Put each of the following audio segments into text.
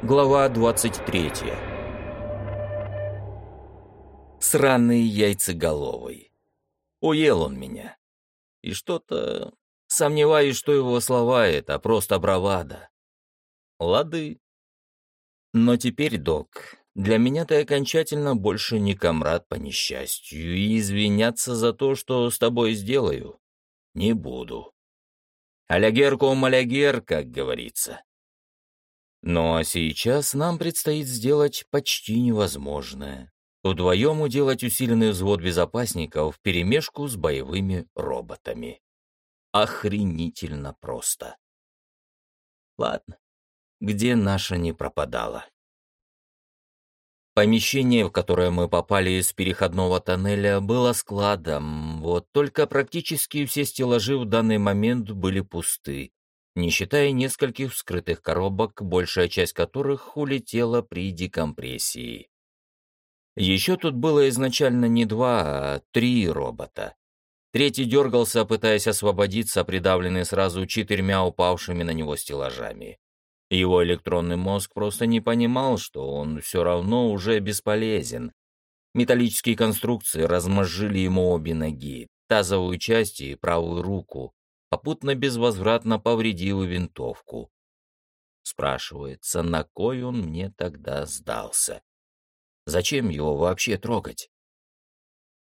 Глава 23. Сраный яйцеголовый. Уел он меня. И что-то... Сомневаюсь, что его слова — это просто бравада. Лады. Но теперь, док, для меня ты окончательно больше не комрад по несчастью, и извиняться за то, что с тобой сделаю, не буду. Алягерком алягер, как говорится. А сейчас нам предстоит сделать почти невозможное. Вдвоем уделать усиленный взвод безопасников в перемешку с боевыми роботами. Охренительно просто. Ладно, где наша не пропадала? Помещение, в которое мы попали из переходного тоннеля, было складом, вот только практически все стеллажи в данный момент были пусты, не считая нескольких вскрытых коробок, большая часть которых улетела при декомпрессии. Еще тут было изначально не два, а три робота. Третий дергался, пытаясь освободиться, придавленный сразу четырьмя упавшими на него стеллажами. Его электронный мозг просто не понимал, что он все равно уже бесполезен. Металлические конструкции размозжили ему обе ноги, тазовую часть и правую руку, попутно безвозвратно повредил винтовку. Спрашивается, на кой он мне тогда сдался? Зачем его вообще трогать?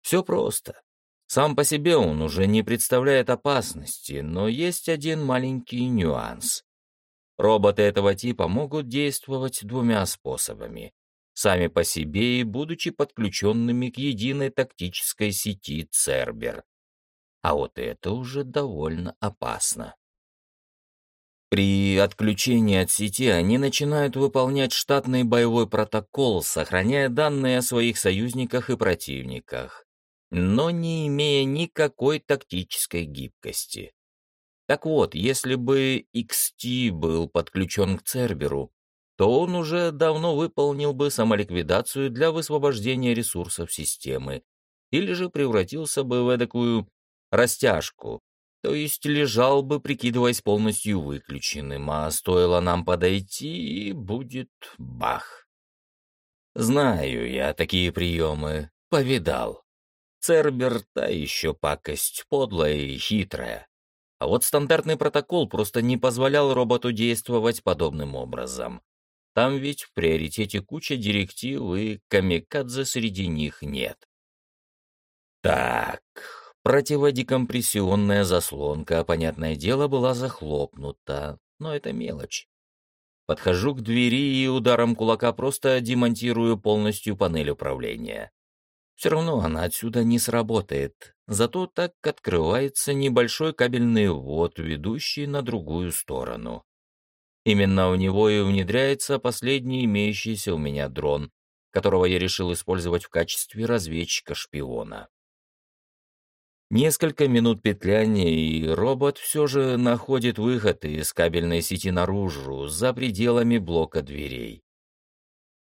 Все просто. Сам по себе он уже не представляет опасности, но есть один маленький нюанс. Роботы этого типа могут действовать двумя способами. Сами по себе и будучи подключенными к единой тактической сети Цербер. А вот это уже довольно опасно. При отключении от сети они начинают выполнять штатный боевой протокол, сохраняя данные о своих союзниках и противниках, но не имея никакой тактической гибкости. Так вот, если бы XT был подключен к Церберу, то он уже давно выполнил бы самоликвидацию для высвобождения ресурсов системы, или же превратился бы в эдакую растяжку, то есть лежал бы, прикидываясь полностью выключенным, а стоило нам подойти, и будет бах. Знаю я такие приемы, повидал. Цербер — та еще пакость, подлая и хитрая. А вот стандартный протокол просто не позволял роботу действовать подобным образом. Там ведь в приоритете куча директив, и камикадзе среди них нет. Так, Противодекомпрессионная заслонка, понятное дело, была захлопнута, но это мелочь. Подхожу к двери и ударом кулака просто демонтирую полностью панель управления. Все равно она отсюда не сработает, зато так открывается небольшой кабельный ввод, ведущий на другую сторону. Именно у него и внедряется последний имеющийся у меня дрон, которого я решил использовать в качестве разведчика-шпиона. Несколько минут петляния, и робот все же находит выход из кабельной сети наружу, за пределами блока дверей.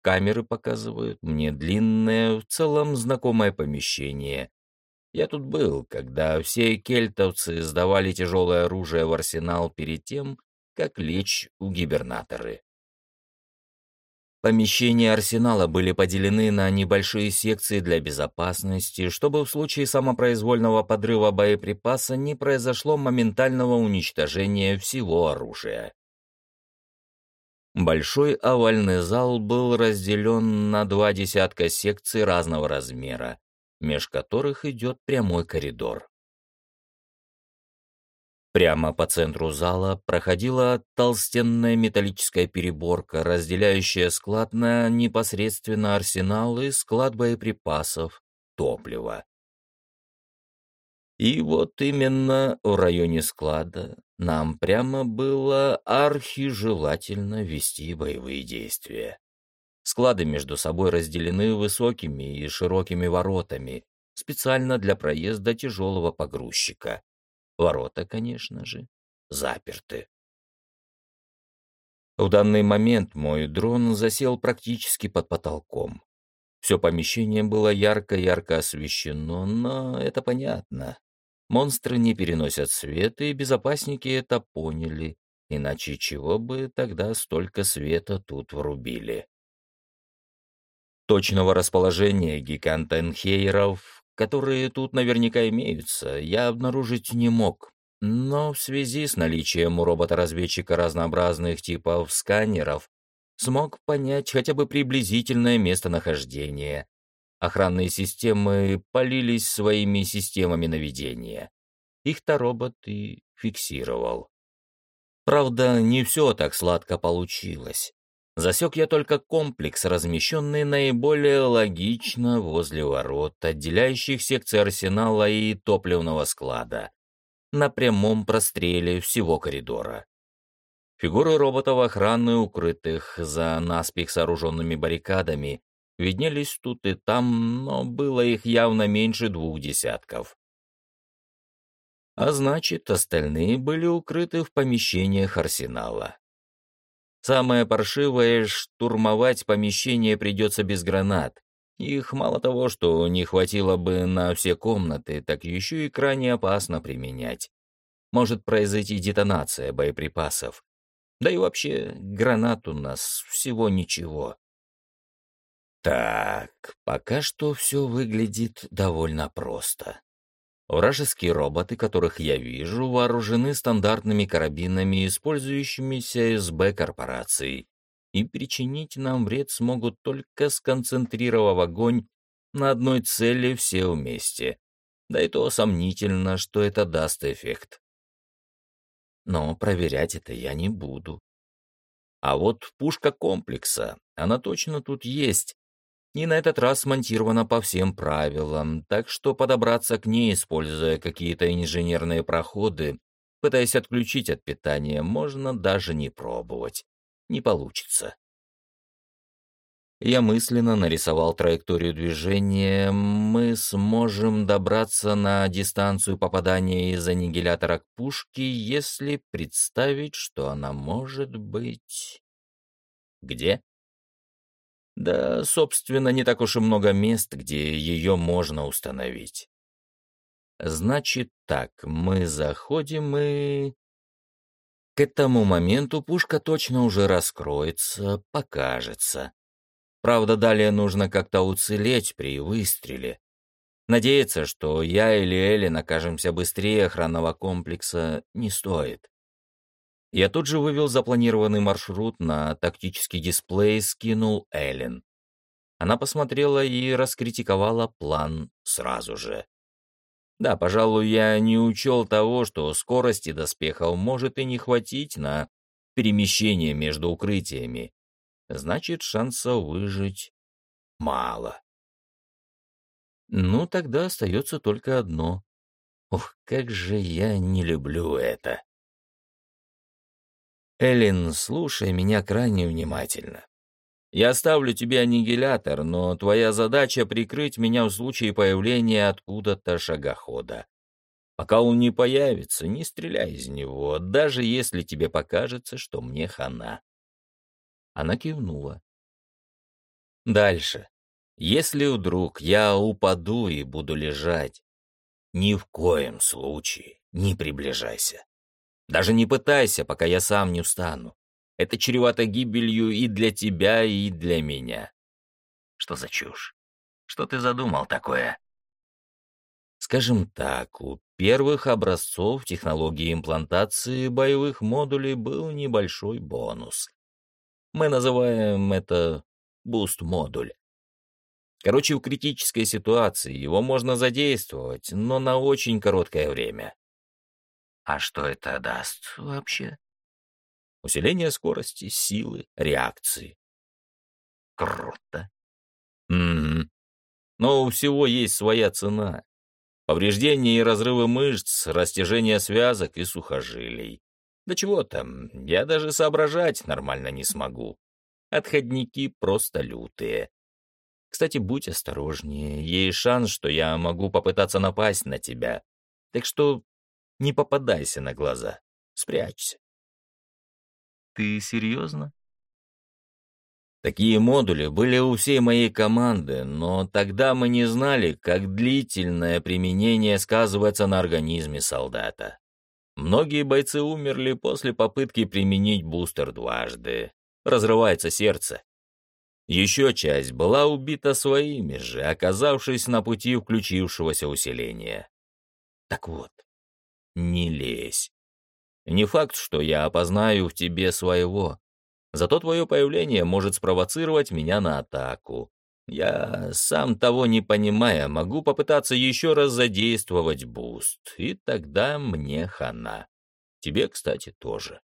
Камеры показывают мне длинное, в целом знакомое помещение. Я тут был, когда все кельтовцы сдавали тяжелое оружие в арсенал перед тем, как лечь у гибернаторы. Помещения арсенала были поделены на небольшие секции для безопасности, чтобы в случае самопроизвольного подрыва боеприпаса не произошло моментального уничтожения всего оружия. Большой овальный зал был разделен на два десятка секций разного размера, меж которых идет прямой коридор. Прямо по центру зала проходила толстенная металлическая переборка, разделяющая склад на непосредственно арсенал и склад боеприпасов, топлива. И вот именно в районе склада нам прямо было архижелательно вести боевые действия. Склады между собой разделены высокими и широкими воротами, специально для проезда тяжелого погрузчика. Ворота, конечно же, заперты. В данный момент мой дрон засел практически под потолком. Все помещение было ярко-ярко освещено, но это понятно. Монстры не переносят свет, и безопасники это поняли иначе чего бы тогда столько света тут врубили. Точного расположения гигантенхейров, которые тут наверняка имеются, я обнаружить не мог, но в связи с наличием у робота-разведчика разнообразных типов сканеров смог понять хотя бы приблизительное местонахождение. Охранные системы полились своими системами наведения. Их-то робот и фиксировал. Правда, не все так сладко получилось. Засек я только комплекс, размещенный наиболее логично возле ворот, отделяющих секции арсенала и топливного склада, на прямом простреле всего коридора. Фигуры роботов охраны, укрытых за наспех сооруженными баррикадами, виднелись тут и там, но было их явно меньше двух десятков. А значит, остальные были укрыты в помещениях арсенала. Самое паршивое — штурмовать помещение придется без гранат. Их мало того, что не хватило бы на все комнаты, так еще и крайне опасно применять. Может произойти детонация боеприпасов. Да и вообще, гранат у нас всего ничего. Так, пока что все выглядит довольно просто. Вражеские роботы, которых я вижу, вооружены стандартными карабинами, использующимися СБ корпорацией, и причинить нам вред смогут только сконцентрировав огонь на одной цели все вместе. Да и то сомнительно, что это даст эффект. Но проверять это я не буду. А вот пушка комплекса, она точно тут есть, и на этот раз смонтирована по всем правилам, так что подобраться к ней, используя какие-то инженерные проходы, пытаясь отключить от питания, можно даже не пробовать. Не получится. Я мысленно нарисовал траекторию движения. Мы сможем добраться на дистанцию попадания из аннигилятора к пушке, если представить, что она может быть... Где? Да, собственно, не так уж и много мест, где ее можно установить. Значит так, мы заходим и... К этому моменту пушка точно уже раскроется, покажется. Правда, далее нужно как-то уцелеть при выстреле. Надеяться, что я или Эллен окажемся быстрее охранного комплекса, не стоит. Я тут же вывел запланированный маршрут на тактический дисплей, скинул Эллен. Она посмотрела и раскритиковала план сразу же. Да, пожалуй, я не учел того, что скорости доспехов может и не хватить на перемещение между укрытиями. Значит, шансов выжить мало. Ну, тогда остается только одно. Ух, как же я не люблю это. Эллен, слушай меня крайне внимательно. Я оставлю тебе аннигилятор, но твоя задача — прикрыть меня в случае появления откуда-то шагохода. Пока он не появится, не стреляй из него, даже если тебе покажется, что мне хана. Она кивнула. Дальше. Если вдруг я упаду и буду лежать, ни в коем случае не приближайся. Даже не пытайся, пока я сам не встану. Это чревато гибелью и для тебя, и для меня. Что за чушь? Что ты задумал такое? Скажем так, у первых образцов технологии имплантации боевых модулей был небольшой бонус. Мы называем это буст-модуль. Короче, в критической ситуации его можно задействовать, но на очень короткое время. А что это даст вообще? Усиление скорости, силы, реакции. Круто. Угу. Но у всего есть своя цена. Повреждения и разрывы мышц, растяжение связок и сухожилий. Да чего там, я даже соображать нормально не смогу. Отходники просто лютые. Кстати, будь осторожнее, есть шанс, что я могу попытаться напасть на тебя. Так что не попадайся на глаза. Спрячься. Ты серьезно? Такие модули были у всей моей команды, но тогда мы не знали, как длительное применение сказывается на организме солдата. Многие бойцы умерли после попытки применить бустер дважды. Разрывается сердце. Еще часть была убита своими же, оказавшись на пути включившегося усиления. Так вот, не лезь. Не факт, что я опознаю в тебе своего. Зато твое появление может спровоцировать меня на атаку. Я, сам того не понимая, могу попытаться еще раз задействовать буст, и тогда мне хана. Тебе, кстати, тоже.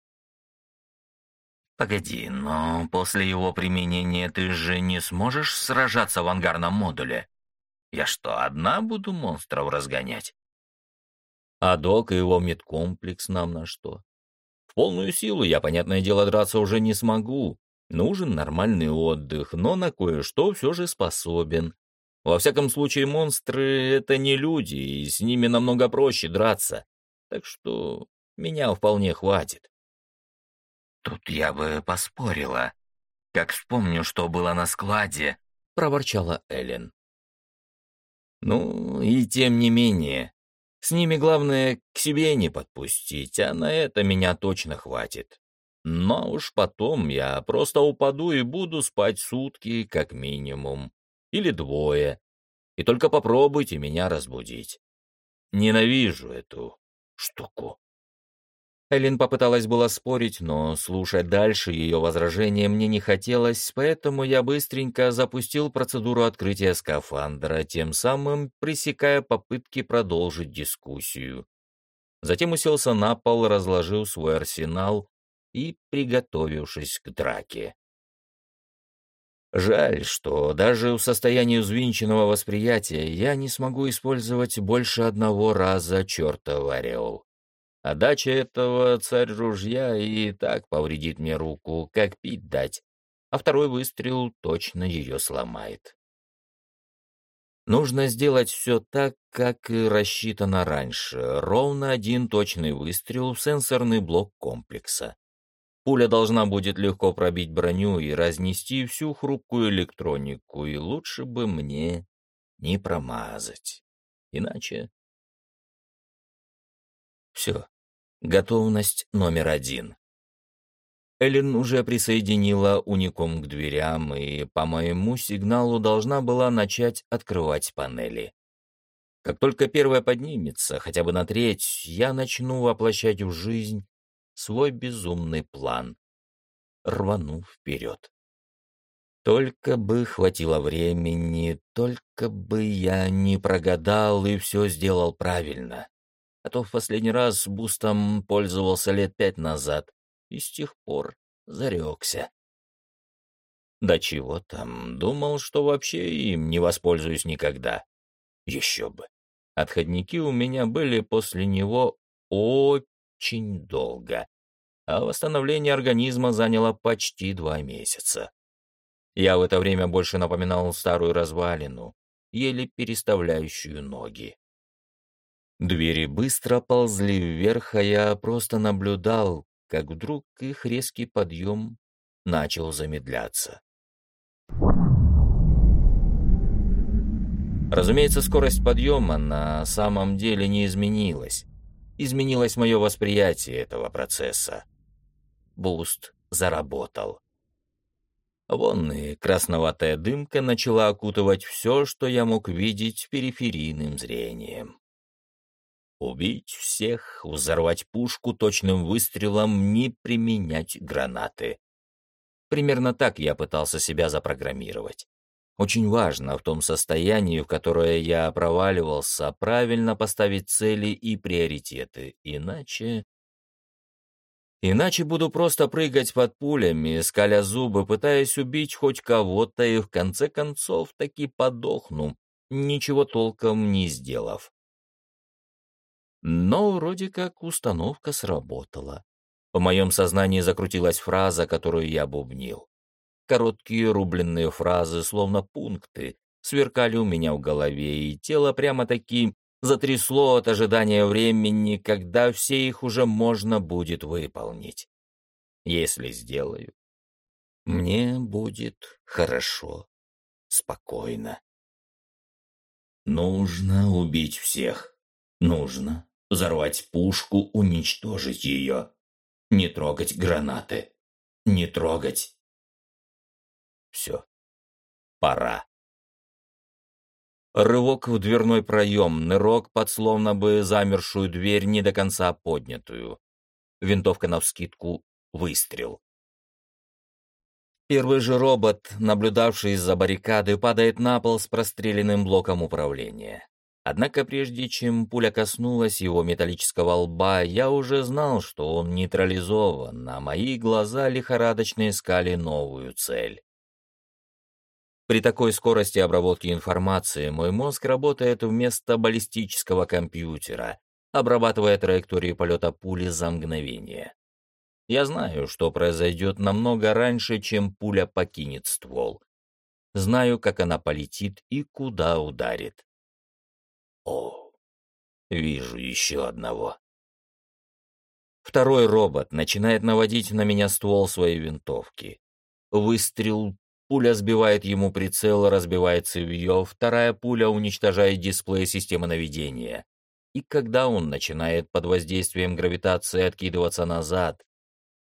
Погоди, но после его применения ты же не сможешь сражаться в ангарном модуле? Я что, одна буду монстров разгонять? А док и его медкомплекс нам на что? В полную силу я, понятное дело, драться уже не смогу, Нужен нормальный отдых, но на кое-что все же способен. Во всяком случае, монстры — это не люди, и с ними намного проще драться. Так что меня вполне хватит. «Тут я бы поспорила. Как вспомню, что было на складе», — проворчала Эллен. «Ну, и тем не менее. С ними главное к себе не подпустить, а на это меня точно хватит. Но уж потом я просто упаду и буду спать сутки как минимум. Или двое. И только попробуйте меня разбудить. Ненавижу эту штуку. Эллен попыталась было спорить, но слушать дальше ее возражения мне не хотелось, поэтому я быстренько запустил процедуру открытия скафандра, тем самым пресекая попытки продолжить дискуссию. Затем уселся на пол, разложил свой арсенал и приготовившись к драке. Жаль, что даже в состоянии взвинченного восприятия я не смогу использовать больше одного раза чертов орел. Отдача этого царь ружья и так повредит мне руку, как пить дать, а второй выстрел точно ее сломает. Нужно сделать все так, как и рассчитано раньше, ровно один точный выстрел в сенсорный блок комплекса. Пуля должна будет легко пробить броню и разнести всю хрупкую электронику, и лучше бы мне не промазать. Иначе... Все. Готовность номер один. Эллен уже присоединила уникум к дверям и, по моему сигналу, должна была начать открывать панели. Как только первая поднимется, хотя бы на треть, я начну воплощать в жизнь свой безумный план. Рвану вперед. Только бы хватило времени, только бы я не прогадал и все сделал правильно. А то в последний раз бустом пользовался лет пять назад и с тех пор зарекся. Да чего там, думал, что вообще им не воспользуюсь никогда. Еще бы. Отходники у меня были после него очень долго, а восстановление организма заняло почти два месяца. Я в это время больше напоминал старую развалину, еле переставляющую ноги. Двери быстро ползли вверх, а я просто наблюдал, как вдруг их резкий подъем начал замедляться. Разумеется, скорость подъема на самом деле не изменилась изменилось мое восприятие этого процесса. Буст заработал. Вон и красноватая дымка начала окутывать все, что я мог видеть периферийным зрением. Убить всех, взорвать пушку точным выстрелом, не применять гранаты. Примерно так я пытался себя запрограммировать. Очень важно в том состоянии, в которое я проваливался, правильно поставить цели и приоритеты, иначе... Иначе буду просто прыгать под пулями, скаля зубы, пытаясь убить хоть кого-то, и в конце концов таки подохну, ничего толком не сделав. Но вроде как установка сработала. В моем сознании закрутилась фраза, которую я бубнил. Короткие рубленные фразы, словно пункты, сверкали у меня в голове, и тело прямо-таки затрясло от ожидания времени, когда все их уже можно будет выполнить. Если сделаю, мне будет хорошо, спокойно. Нужно убить всех. Нужно Взорвать пушку, уничтожить ее. Не трогать гранаты. Не трогать. Все. Пора. Рывок в дверной проем, нырок под словно бы замершую дверь, не до конца поднятую. Винтовка навскидку, выстрел. Первый же робот, наблюдавший из-за баррикады, падает на пол с простреленным блоком управления. Однако прежде чем пуля коснулась его металлического лба, я уже знал, что он нейтрализован, а мои глаза лихорадочно искали новую цель. При такой скорости обработки информации мой мозг работает вместо баллистического компьютера, обрабатывая траектории полета пули за мгновение. Я знаю, что произойдет намного раньше, чем пуля покинет ствол. Знаю, как она полетит и куда ударит. О, вижу еще одного. Второй робот начинает наводить на меня ствол своей винтовки. Выстрел, пуля сбивает ему прицел, разбивается в ее, вторая пуля уничтожает дисплей системы наведения. И когда он начинает под воздействием гравитации откидываться назад,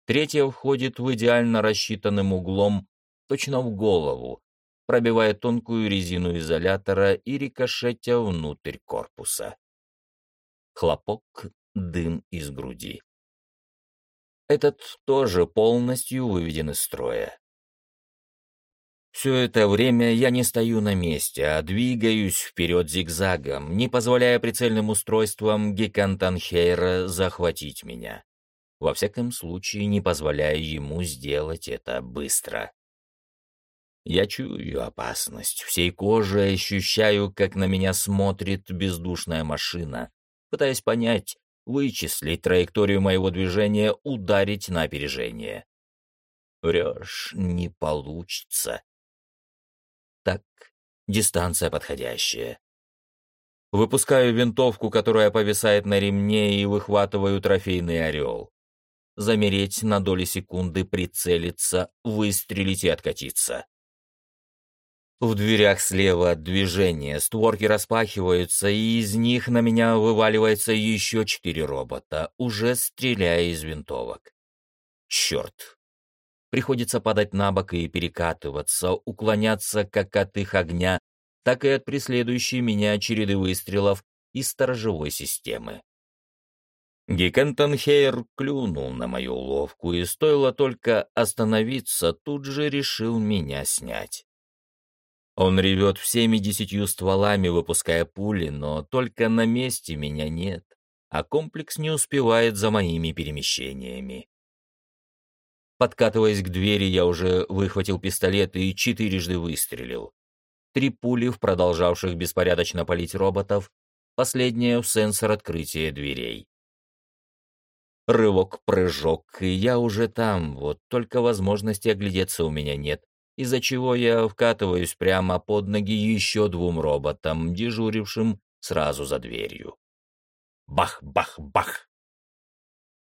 Третья входит в идеально рассчитанным углом, точно в голову, пробивая тонкую резину изолятора и рикошетя внутрь корпуса. Хлопок, дым из груди. Этот тоже полностью выведен из строя. Все это время я не стою на месте, а двигаюсь вперед зигзагом, не позволяя прицельным устройствам Гекантанхейра захватить меня во всяком случае не позволяя ему сделать это быстро. Я чую опасность, всей кожей ощущаю, как на меня смотрит бездушная машина, пытаясь понять, вычислить траекторию моего движения, ударить на опережение. Врешь, не получится. Так, дистанция подходящая. Выпускаю винтовку, которая повисает на ремне, и выхватываю трофейный орел замереть на доли секунды, прицелиться, выстрелить и откатиться. В дверях слева движение, створки распахиваются, и из них на меня вываливается еще четыре робота, уже стреляя из винтовок. Черт! Приходится падать на бок и перекатываться, уклоняться как от их огня, так и от преследующей меня череды выстрелов из сторожевой системы. Гекентенхейр клюнул на мою уловку, и стоило только остановиться, тут же решил меня снять. Он ревет всеми десятью стволами, выпуская пули, но только на месте меня нет, а комплекс не успевает за моими перемещениями. Подкатываясь к двери, я уже выхватил пистолет и четырежды выстрелил. Три пули в продолжавших беспорядочно палить роботов, последняя в сенсор открытия дверей. Рывок, прыжок, и я уже там, вот только возможности оглядеться у меня нет, из-за чего я вкатываюсь прямо под ноги еще двум роботам, дежурившим сразу за дверью. Бах-бах-бах!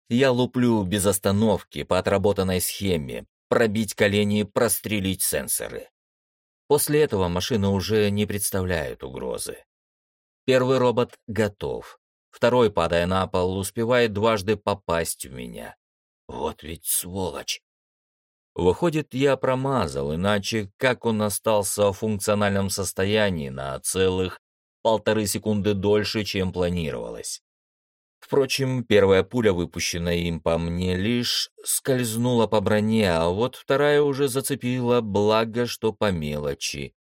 Я луплю без остановки по отработанной схеме, пробить колени, прострелить сенсоры. После этого машина уже не представляет угрозы. Первый робот готов. Второй, падая на пол, успевает дважды попасть в меня. Вот ведь сволочь. Выходит, я промазал, иначе как он остался в функциональном состоянии на целых полторы секунды дольше, чем планировалось. Впрочем, первая пуля, выпущенная им по мне, лишь скользнула по броне, а вот вторая уже зацепила, благо, что по мелочи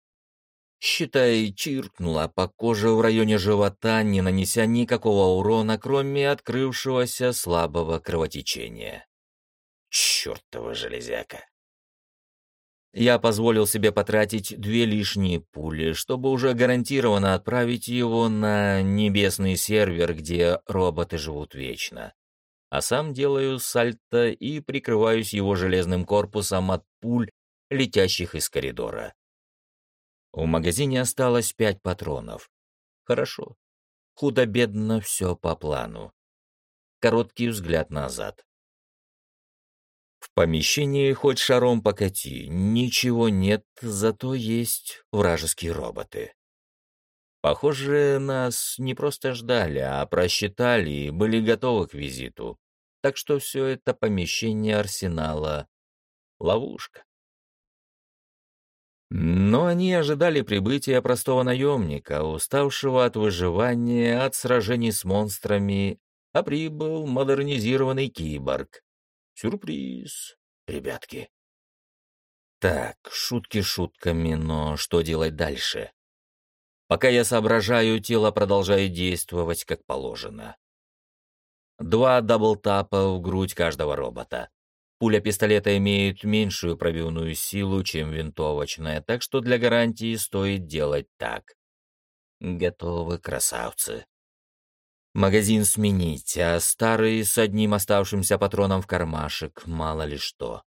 считай, чиркнула по коже в районе живота, не нанеся никакого урона, кроме открывшегося слабого кровотечения. Чёртова железяка! Я позволил себе потратить две лишние пули, чтобы уже гарантированно отправить его на небесный сервер, где роботы живут вечно. А сам делаю сальто и прикрываюсь его железным корпусом от пуль, летящих из коридора. В магазине осталось пять патронов. Хорошо. Худо-бедно все по плану. Короткий взгляд назад. В помещении хоть шаром покати, ничего нет, зато есть вражеские роботы. Похоже, нас не просто ждали, а просчитали и были готовы к визиту. Так что все это помещение арсенала — ловушка. Но они ожидали прибытия простого наемника, уставшего от выживания, от сражений с монстрами, а прибыл модернизированный киборг. Сюрприз, ребятки. Так, шутки шутками, но что делать дальше? Пока я соображаю, тело продолжает действовать как положено. Два даблтапа в грудь каждого робота. Пуля пистолета имеет меньшую пробивную силу, чем винтовочная, так что для гарантии стоит делать так. Готовы, красавцы. Магазин сменить, а старый с одним оставшимся патроном в кармашек, мало ли что.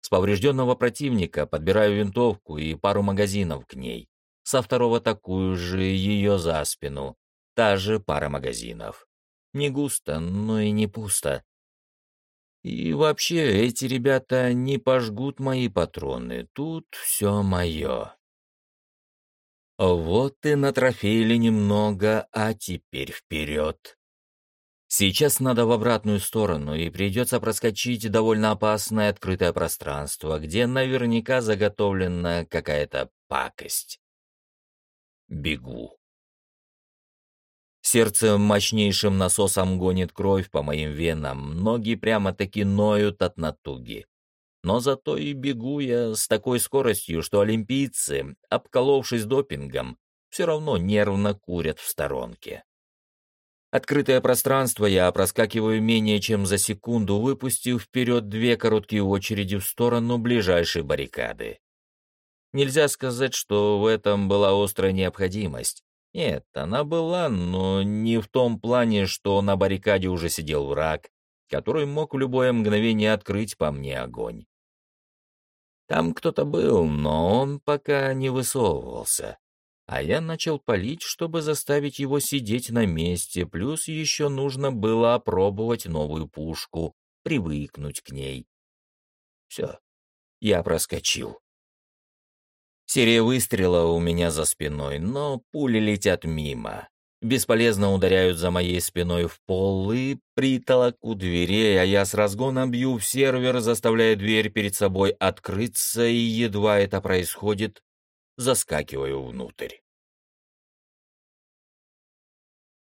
С поврежденного противника подбираю винтовку и пару магазинов к ней. Со второго такую же ее за спину. Та же пара магазинов. Не густо, но и не пусто. И вообще, эти ребята не пожгут мои патроны. Тут все мое. Вот и натрофеили немного, а теперь вперед. Сейчас надо в обратную сторону, и придется проскочить довольно опасное открытое пространство, где наверняка заготовлена какая-то пакость. Бегу. Сердце мощнейшим насосом гонит кровь по моим венам, ноги прямо-таки ноют от натуги. Но зато и бегу я с такой скоростью, что олимпийцы, обколовшись допингом, все равно нервно курят в сторонке. Открытое пространство я проскакиваю менее чем за секунду, выпустив вперед две короткие очереди в сторону ближайшей баррикады. Нельзя сказать, что в этом была острая необходимость. Нет, она была, но не в том плане, что на баррикаде уже сидел враг, который мог в любое мгновение открыть по мне огонь. Там кто-то был, но он пока не высовывался. А я начал палить, чтобы заставить его сидеть на месте, плюс еще нужно было опробовать новую пушку, привыкнуть к ней. Все, я проскочил. Серия выстрела у меня за спиной, но пули летят мимо. Бесполезно ударяют за моей спиной в пол и притолоку дверей, а я с разгона бью в сервер, заставляя дверь перед собой открыться, и едва это происходит, заскакиваю внутрь.